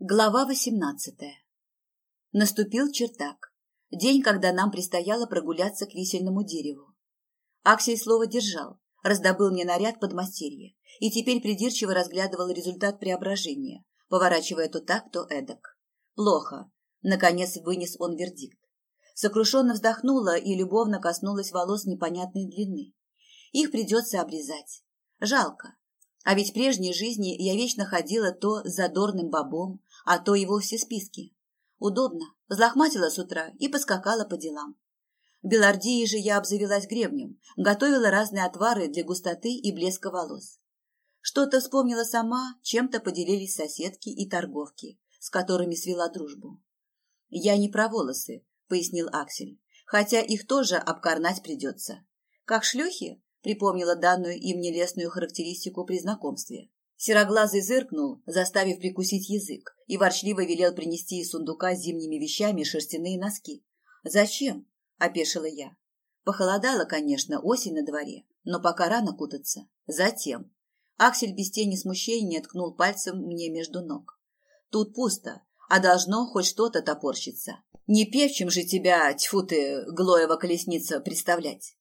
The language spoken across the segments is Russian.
Глава восемнадцатая. Наступил чертак. День, когда нам предстояло прогуляться к висельному дереву. Аксель слово держал, раздобыл мне наряд подмастерья и теперь придирчиво разглядывал результат преображения, поворачивая то так, то эдак. Плохо. Наконец вынес он вердикт. Сокрушенно вздохнула и любовно коснулась волос непонятной длины. Их придется обрезать. Жалко. А ведь в прежней жизни я вечно ходила то с задорным бобом, а то и вовсе списки. Удобно. Взлохматила с утра и поскакала по делам. В Белардии же я обзавелась гребнем, готовила разные отвары для густоты и блеска волос. Что-то вспомнила сама, чем-то поделились соседки и торговки, с которыми свела дружбу. «Я не про волосы», — пояснил Аксель, «хотя их тоже обкорнать придется. Как шлюхи?» — припомнила данную им нелестную характеристику при знакомстве. Сероглазый зыркнул, заставив прикусить язык, и ворчливо велел принести из сундука с зимними вещами шерстяные носки. «Зачем?» – опешила я. Похолодало, конечно, осень на дворе, но пока рано кутаться. Затем. Аксель без тени смущения ткнул пальцем мне между ног. Тут пусто, а должно хоть что-то топорщиться. Не певчим же тебя, тьфу ты, Глоева колесница, представлять.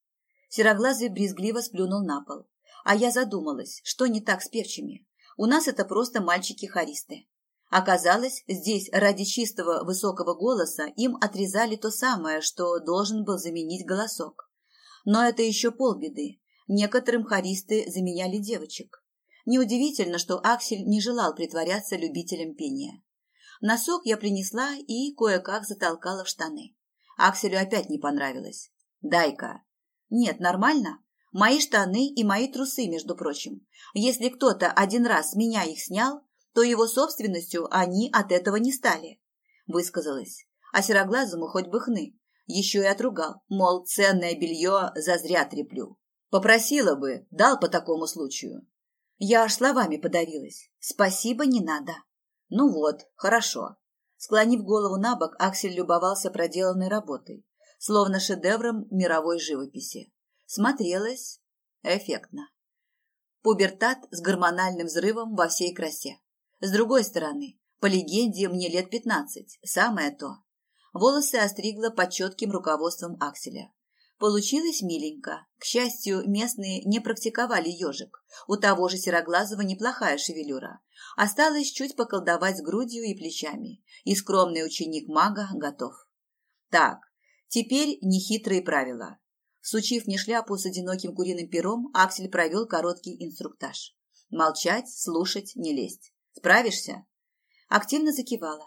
Сероглазый брезгливо сплюнул на пол. А я задумалась, что не так с певчими. У нас это просто мальчики-хористы. Оказалось, здесь ради чистого высокого голоса им отрезали то самое, что должен был заменить голосок. Но это еще полбеды. Некоторым хористы заменяли девочек. Неудивительно, что Аксель не желал притворяться любителем пения. Носок я принесла и кое-как затолкала в штаны. Акселю опять не понравилось. «Дай-ка». «Нет, нормально. Мои штаны и мои трусы, между прочим. Если кто-то один раз меня их снял, то его собственностью они от этого не стали. Высказалась. А сероглазому хоть бы хны. Еще и отругал, мол, ценное белье зазря треплю. Попросила бы, дал по такому случаю. Я аж словами подавилась. Спасибо, не надо. Ну вот, хорошо. Склонив голову на бок, Аксель любовался проделанной работой, словно шедевром мировой живописи. Смотрелось эффектно. Пубертат с гормональным взрывом во всей красе. С другой стороны, по легенде, мне лет пятнадцать, самое то. Волосы остригла под четким руководством Акселя. Получилось миленько. К счастью, местные не практиковали ежик. У того же Сероглазого неплохая шевелюра. Осталось чуть поколдовать с грудью и плечами. И скромный ученик мага готов. Так, теперь нехитрые правила. Сучив мне шляпу с одиноким куриным пером, Аксель провел короткий инструктаж. Молчать, слушать, не лезть. Справишься? Активно закивала.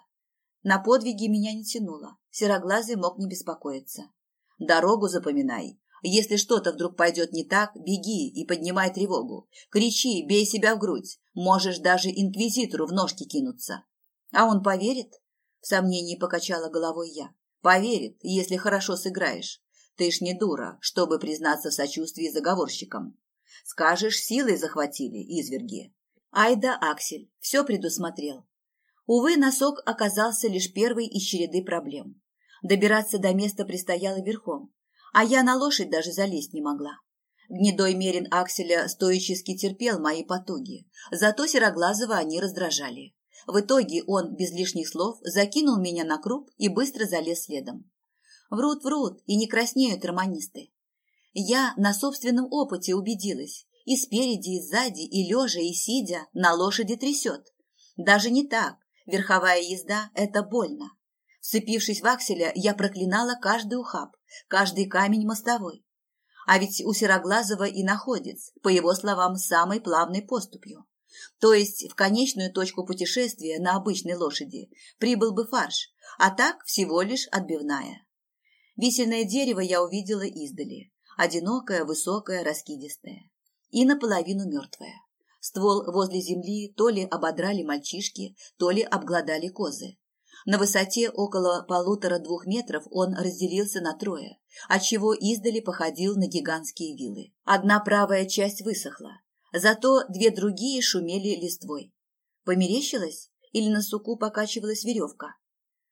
На подвиги меня не тянуло. Сероглазый мог не беспокоиться. Дорогу запоминай. Если что-то вдруг пойдет не так, беги и поднимай тревогу. Кричи, бей себя в грудь. Можешь даже инквизитору в ножки кинуться. А он поверит? В сомнении покачала головой я. Поверит, если хорошо сыграешь. Ты ж не дура, чтобы признаться в сочувствии заговорщикам. Скажешь, силой захватили изверги. Айда Аксель все предусмотрел. Увы, носок оказался лишь первой из череды проблем. Добираться до места предстояло верхом, а я на лошадь даже залезть не могла. Гнедой мерин Акселя стоически терпел мои потуги, зато Сероглазого они раздражали. В итоге он, без лишних слов, закинул меня на круп и быстро залез следом. Врут, врут, и не краснеют романисты. Я на собственном опыте убедилась. И спереди, и сзади, и лежа, и сидя, на лошади трясет. Даже не так. Верховая езда – это больно. Вцепившись в акселя, я проклинала каждый ухаб, каждый камень мостовой. А ведь у Сероглазого и находец, по его словам, самой плавной поступью. То есть в конечную точку путешествия на обычной лошади прибыл бы фарш, а так всего лишь отбивная. Висельное дерево я увидела издали. Одинокое, высокое, раскидистое. И наполовину мертвое. Ствол возле земли то ли ободрали мальчишки, то ли обглодали козы. На высоте около полутора-двух метров он разделился на трое, отчего издали походил на гигантские вилы. Одна правая часть высохла, зато две другие шумели листвой. Померещилась или на суку покачивалась веревка?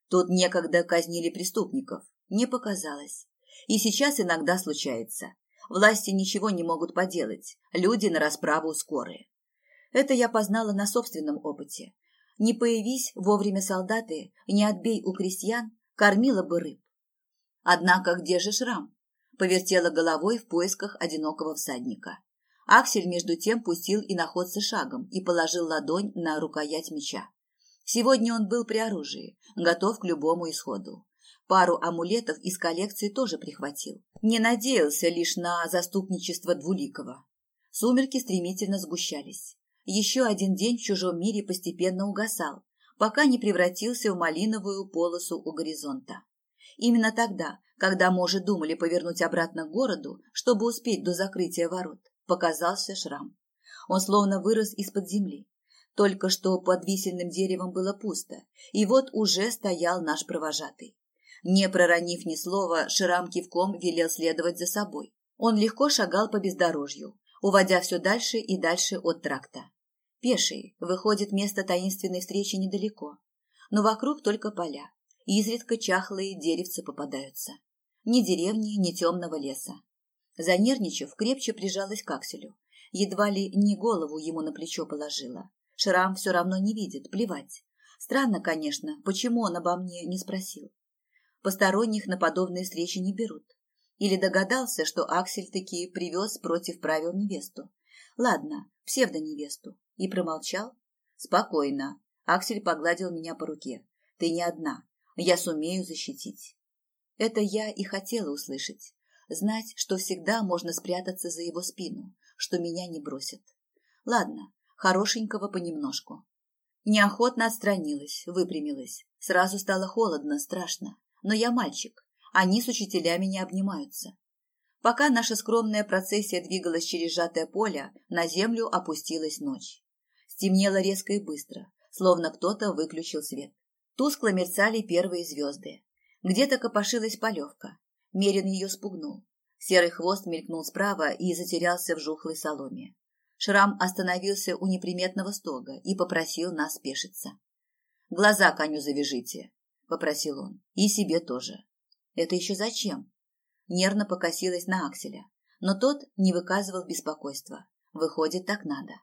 Тут некогда казнили преступников, не показалось. И сейчас иногда случается. Власти ничего не могут поделать, люди на расправу скорые. Это я познала на собственном опыте. Не появись вовремя солдаты, не отбей у крестьян, кормила бы рыб. Однако где же шрам? Повертела головой в поисках одинокого всадника. Аксель, между тем, пустил и находца шагом и положил ладонь на рукоять меча. Сегодня он был при оружии, готов к любому исходу. Пару амулетов из коллекции тоже прихватил. Не надеялся лишь на заступничество Двуликова. Сумерки стремительно сгущались. Еще один день в чужом мире постепенно угасал, пока не превратился в малиновую полосу у горизонта. Именно тогда, когда мы уже думали повернуть обратно к городу, чтобы успеть до закрытия ворот, показался шрам. Он словно вырос из-под земли. Только что под висельным деревом было пусто, и вот уже стоял наш провожатый. Не проронив ни слова, Шрам кивком велел следовать за собой. Он легко шагал по бездорожью, уводя все дальше и дальше от тракта. Пеший, выходит, место таинственной встречи недалеко, но вокруг только поля, Изредка чахлые деревцы попадаются. Ни деревни, ни темного леса. Занервничав, крепче прижалась к акселю. Едва ли не голову ему на плечо положила. Шрам все равно не видит, плевать. Странно, конечно, почему он обо мне не спросил. Посторонних на подобные встречи не берут. Или догадался, что Аксель таки привез против правил невесту. Ладно, псевдоневесту. И промолчал. Спокойно. Аксель погладил меня по руке. Ты не одна. Я сумею защитить. Это я и хотела услышать. Знать, что всегда можно спрятаться за его спину, что меня не бросят. Ладно, хорошенького понемножку. Неохотно отстранилась, выпрямилась. Сразу стало холодно, страшно. Но я мальчик. Они с учителями не обнимаются. Пока наша скромная процессия двигалась через сжатое поле, на землю опустилась ночь. Стемнело резко и быстро, словно кто-то выключил свет. Тускло мерцали первые звезды. Где-то копошилась полевка. Мерин ее спугнул. Серый хвост мелькнул справа и затерялся в жухлой соломе. Шрам остановился у неприметного стога и попросил нас спешиться. «Глаза коню завяжите», — попросил он. «И себе тоже». «Это еще зачем?» Нервно покосилась на Акселя, но тот не выказывал беспокойства. Выходит, так надо.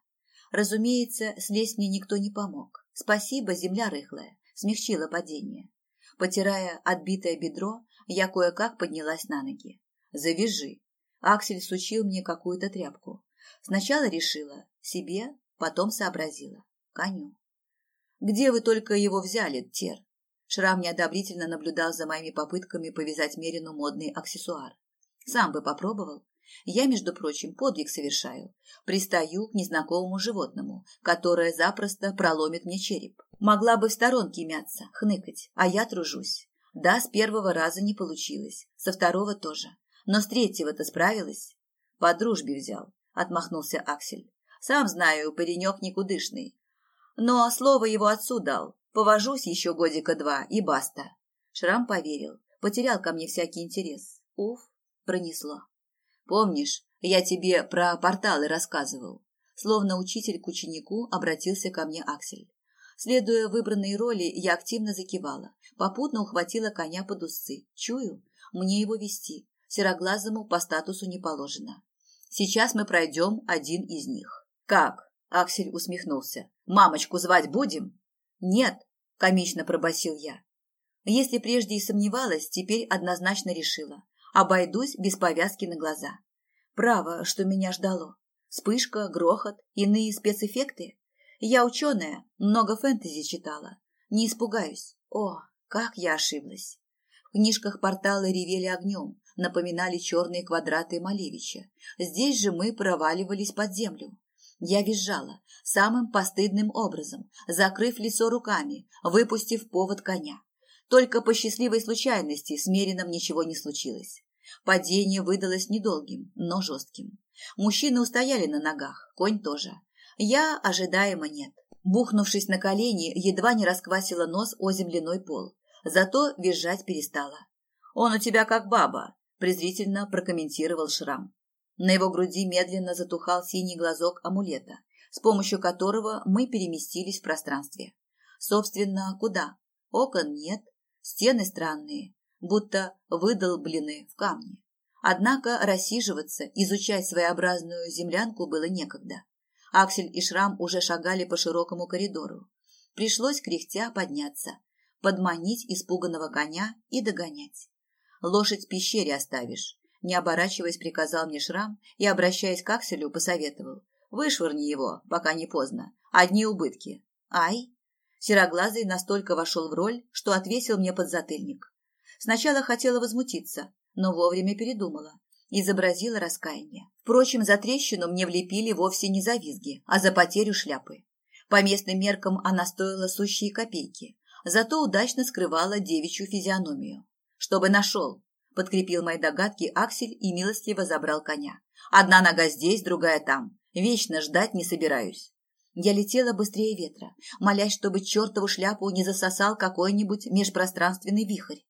Разумеется, слезть мне никто не помог. Спасибо, земля рыхлая смягчила падение. Потирая отбитое бедро, я кое-как поднялась на ноги. «Завяжи!» Аксель сучил мне какую-то тряпку. Сначала решила себе, потом сообразила. Коню. «Где вы только его взяли, Тер?» Шрам неодобрительно наблюдал за моими попытками повязать Мерину модный аксессуар. «Сам бы попробовал. Я, между прочим, подвиг совершаю. Пристаю к незнакомому животному, которое запросто проломит мне череп. Могла бы в сторонке мяться, хныкать, а я тружусь. Да, с первого раза не получилось, со второго тоже. Но с третьего-то справилась. По дружбе взял, отмахнулся Аксель. Сам знаю, паренек никудышный. Но слово его отцу дал. Повожусь еще годика два, и баста. Шрам поверил, потерял ко мне всякий интерес. Уф, пронесло. Помнишь, я тебе про порталы рассказывал? Словно учитель к ученику обратился ко мне Аксель. Следуя выбранной роли, я активно закивала, попутно ухватила коня под усы. Чую, мне его вести. Сероглазому по статусу не положено. Сейчас мы пройдем один из них. Как? Аксель усмехнулся. Мамочку звать будем? Нет, комично пробасил я. Если прежде и сомневалась, теперь однозначно решила. Обойдусь без повязки на глаза. Право, что меня ждало. Вспышка, грохот, иные спецэффекты. Я ученая, много фэнтези читала. Не испугаюсь. О, как я ошиблась. В книжках порталы ревели огнем, напоминали черные квадраты Малевича. Здесь же мы проваливались под землю. Я визжала самым постыдным образом, закрыв лицо руками, выпустив повод коня. Только по счастливой случайности с Мерином ничего не случилось. Падение выдалось недолгим, но жестким. Мужчины устояли на ногах, конь тоже. Я ожидаемо нет. Бухнувшись на колени, едва не расквасила нос о земляной пол. Зато визжать перестала. «Он у тебя как баба», – презрительно прокомментировал Шрам. На его груди медленно затухал синий глазок амулета, с помощью которого мы переместились в пространстве. Собственно, куда? Окон нет, стены странные, будто выдолблены в камне. Однако рассиживаться, изучать своеобразную землянку было некогда. Аксель и Шрам уже шагали по широкому коридору. Пришлось кряхтя подняться, подманить испуганного коня и догонять. Лошадь в пещере оставишь. Не оборачиваясь, приказал мне Шрам и, обращаясь к Акселю, посоветовал. Вышвырни его, пока не поздно. Одни убытки. Ай! Сероглазый настолько вошел в роль, что отвесил мне подзатыльник. Сначала хотела возмутиться, но вовремя передумала. Изобразила раскаяние. Впрочем, за трещину мне влепили вовсе не за визги, а за потерю шляпы. По местным меркам она стоила сущие копейки, зато удачно скрывала девичью физиономию. «Чтобы нашел», – подкрепил мои догадки Аксель и милостливо забрал коня. «Одна нога здесь, другая там. Вечно ждать не собираюсь». Я летела быстрее ветра, молясь, чтобы чертову шляпу не засосал какой-нибудь межпространственный вихрь.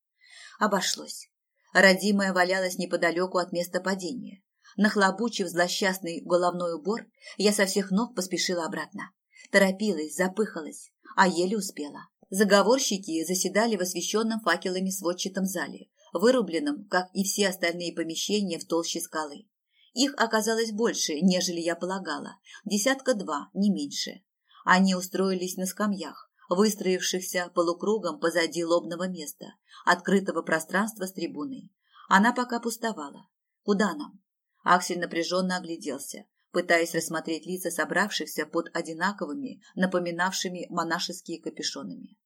Обошлось. Родимая валялась неподалеку от места падения. Нахлобучив злосчастный головной убор, я со всех ног поспешила обратно. Торопилась, запыхалась, а еле успела. Заговорщики заседали в освещенном факелами сводчатом зале, вырубленном, как и все остальные помещения в толще скалы. Их оказалось больше, нежели я полагала, десятка два, не меньше. Они устроились на скамьях, выстроившихся полукругом позади лобного места, открытого пространства с трибуной. Она пока пустовала. Куда нам? Аксель напряженно огляделся, пытаясь рассмотреть лица собравшихся под одинаковыми, напоминавшими монашеские капюшонами.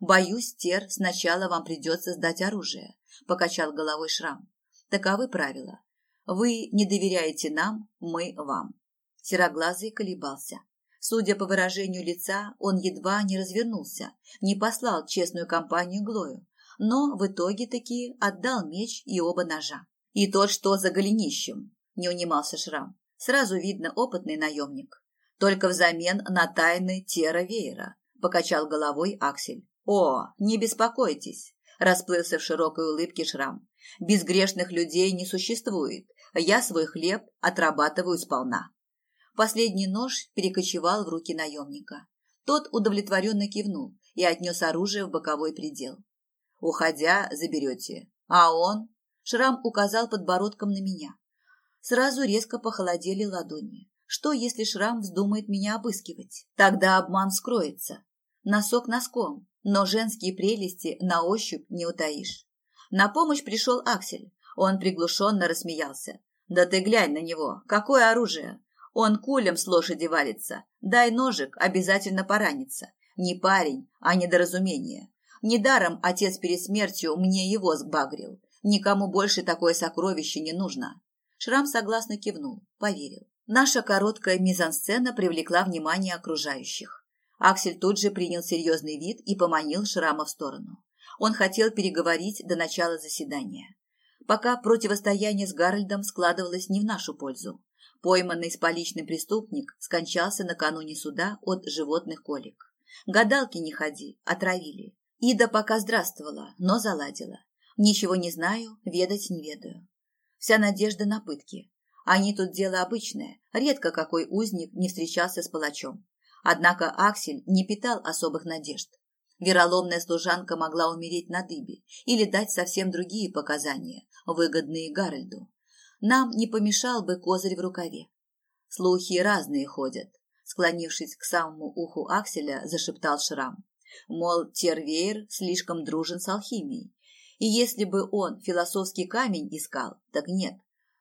«Боюсь, Тер, сначала вам придется сдать оружие», – покачал головой Шрам. «Таковы правила. Вы не доверяете нам, мы вам. Сероглазый колебался. Судя по выражению лица, он едва не развернулся, не послал честную компанию Глою, но в итоге таки отдал меч и оба ножа. И тот, что за голенищем, не унимался Шрам. Сразу видно опытный наемник. Только взамен на тайны Тера Веера, покачал головой Аксель. О, не беспокойтесь, расплылся в широкой улыбке Шрам. Безгрешных людей не существует. Я свой хлеб отрабатываю сполна. Последний нож перекочевал в руки наемника. Тот удовлетворенно кивнул и отнес оружие в боковой предел. «Уходя, заберете. А он?» Шрам указал подбородком на меня. Сразу резко похолодели ладони. Что, если Шрам вздумает меня обыскивать? Тогда обман скроется. Носок носком, но женские прелести на ощупь не утаишь. На помощь пришел Аксель. Он приглушенно рассмеялся. «Да ты глянь на него! Какое оружие! Он кулем с лошади валится. Дай ножик, обязательно поранится. Не парень, а недоразумение. Недаром отец перед смертью мне его сбагрил. Никому больше такое сокровище не нужно». Шрам согласно кивнул, поверил. Наша короткая мизансцена привлекла внимание окружающих. Аксель тут же принял серьезный вид и поманил Шрама в сторону. Он хотел переговорить до начала заседания. Пока противостояние с Гарольдом складывалось не в нашу пользу. Пойманный с поличным преступник скончался накануне суда от животных колик. Гадалки не ходи, отравили. Ида пока здравствовала, но заладила. Ничего не знаю, ведать не ведаю. Вся надежда на пытки. Они тут дело обычное, редко какой узник не встречался с палачом. Однако Аксель не питал особых надежд. Вероломная служанка могла умереть на дыбе или дать совсем другие показания, выгодные Гарольду. Нам не помешал бы козырь в рукаве. Слухи разные ходят. Склонившись к самому уху Акселя, зашептал Шрам. Мол, Тервейр слишком дружен с алхимией. И если бы он философский камень искал, так нет.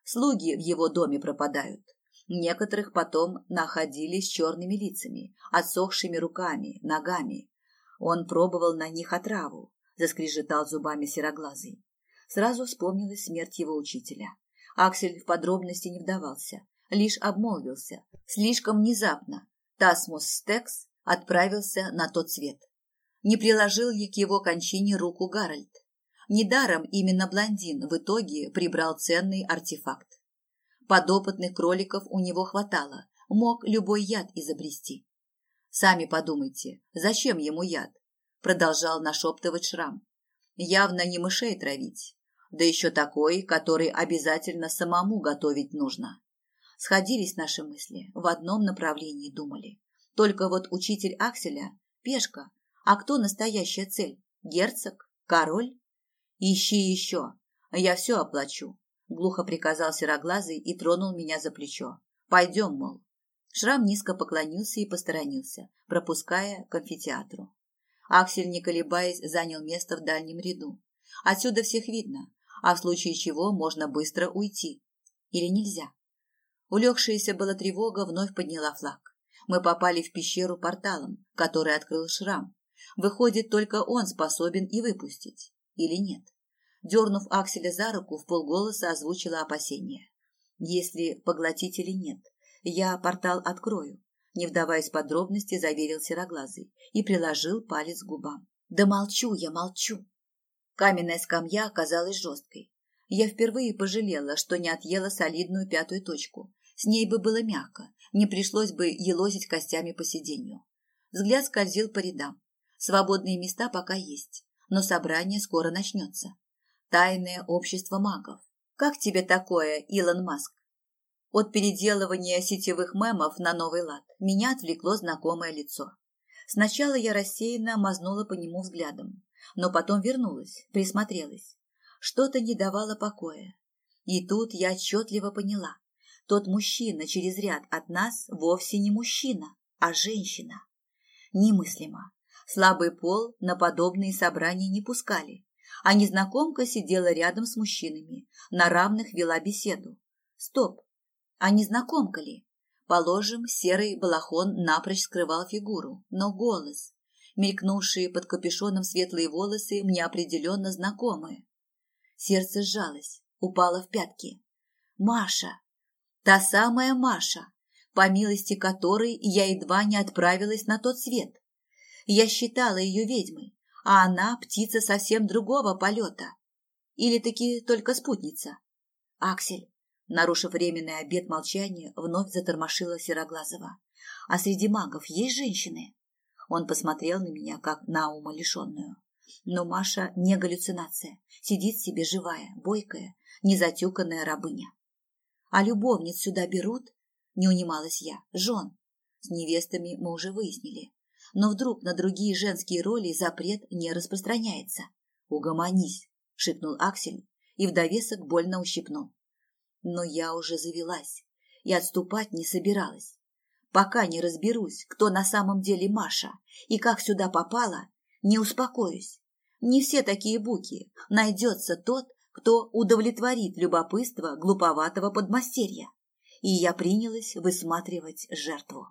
Слуги в его доме пропадают. Некоторых потом находили с черными лицами, отсохшими руками, ногами, он пробовал на них отраву, заскрежетал зубами сероглазый. Сразу вспомнилась смерть его учителя. Аксель в подробности не вдавался, лишь обмолвился. Слишком внезапно Тасмус Стекс отправился на тот свет. Не приложил ли к его кончине руку Гарольд? Недаром именно блондин в итоге прибрал ценный артефакт. Подопытных кроликов у него хватало, мог любой яд изобрести. Сами подумайте, зачем ему яд? Продолжал нашептывать Шрам. Явно не мышей травить. Да еще такой, который обязательно самому готовить нужно. Сходились наши мысли, в одном направлении думали. Только вот учитель Акселя – пешка. А кто настоящая цель? Герцог? Король? Ищи еще. Я все оплачу. Глухо приказал Сероглазый и тронул меня за плечо. Пойдем, мол. Шрам низко поклонился и посторонился, пропуская к амфитеатру. Аксель, не колебаясь, занял место в дальнем ряду. Отсюда всех видно, а в случае чего можно быстро уйти. Или нельзя. Улегшаяся была тревога вновь подняла флаг. Мы попали в пещеру порталом, который открыл шрам. Выходит, только он способен и выпустить. Или нет? Дернув Акселя за руку, в полголоса озвучила опасения. Если поглотителей нет, я портал открою. Не вдаваясь в подробности, заверил Сероглазый и приложил палец к губам. Да молчу я, молчу. Каменная скамья оказалась жесткой. Я впервые пожалела, что не отъела солидную пятую точку. С ней бы было мягко, не пришлось бы елозить костями по сиденью. Взгляд скользил по рядам. Свободные места пока есть, но собрание скоро начнется. Тайное общество магов. Как тебе такое, Илон Маск? От переделывания сетевых мемов на новый лад меня отвлекло знакомое лицо. Сначала я рассеянно мазнула по нему взглядом, но потом вернулась, присмотрелась. Что-то не давало покоя. И тут я отчетливо поняла. Тот мужчина через ряд от нас вовсе не мужчина, а женщина. Немыслимо. Слабый пол на подобные собрания не пускали, а незнакомка сидела рядом с мужчинами, на равных вела беседу. Стоп, а незнакомка ли? Положим, серый балахон напрочь скрывал фигуру, но голос, мелькнувшие под капюшоном светлые волосы, мне определенно знакомые. Сердце сжалось, упало в пятки. Маша! Та самая Маша, по милости которой я едва не отправилась на тот свет. Я считала ее ведьмой, а она птица совсем другого полета. Или таки только спутница. Аксель, нарушив временный обет молчания, вновь затормошила Сероглазова. А среди магов есть женщины? Он посмотрел на меня, как на умалишенную. Но Маша не галлюцинация, сидит себе живая, бойкая, незатюканная рабыня. А любовниц сюда берут? Не унималась я. Жен. С невестами мы уже выяснили. Но вдруг на другие женские роли запрет не распространяется. Угомонись, шикнул Аксель и в довесок больно ущипнул. Но я уже завелась и отступать не собиралась. Пока не разберусь, кто на самом деле Маша и как сюда попала, не успокоюсь. Не все такие буки. Найдется тот, кто удовлетворит любопытство глуповатого подмастерья. И я принялась высматривать жертву.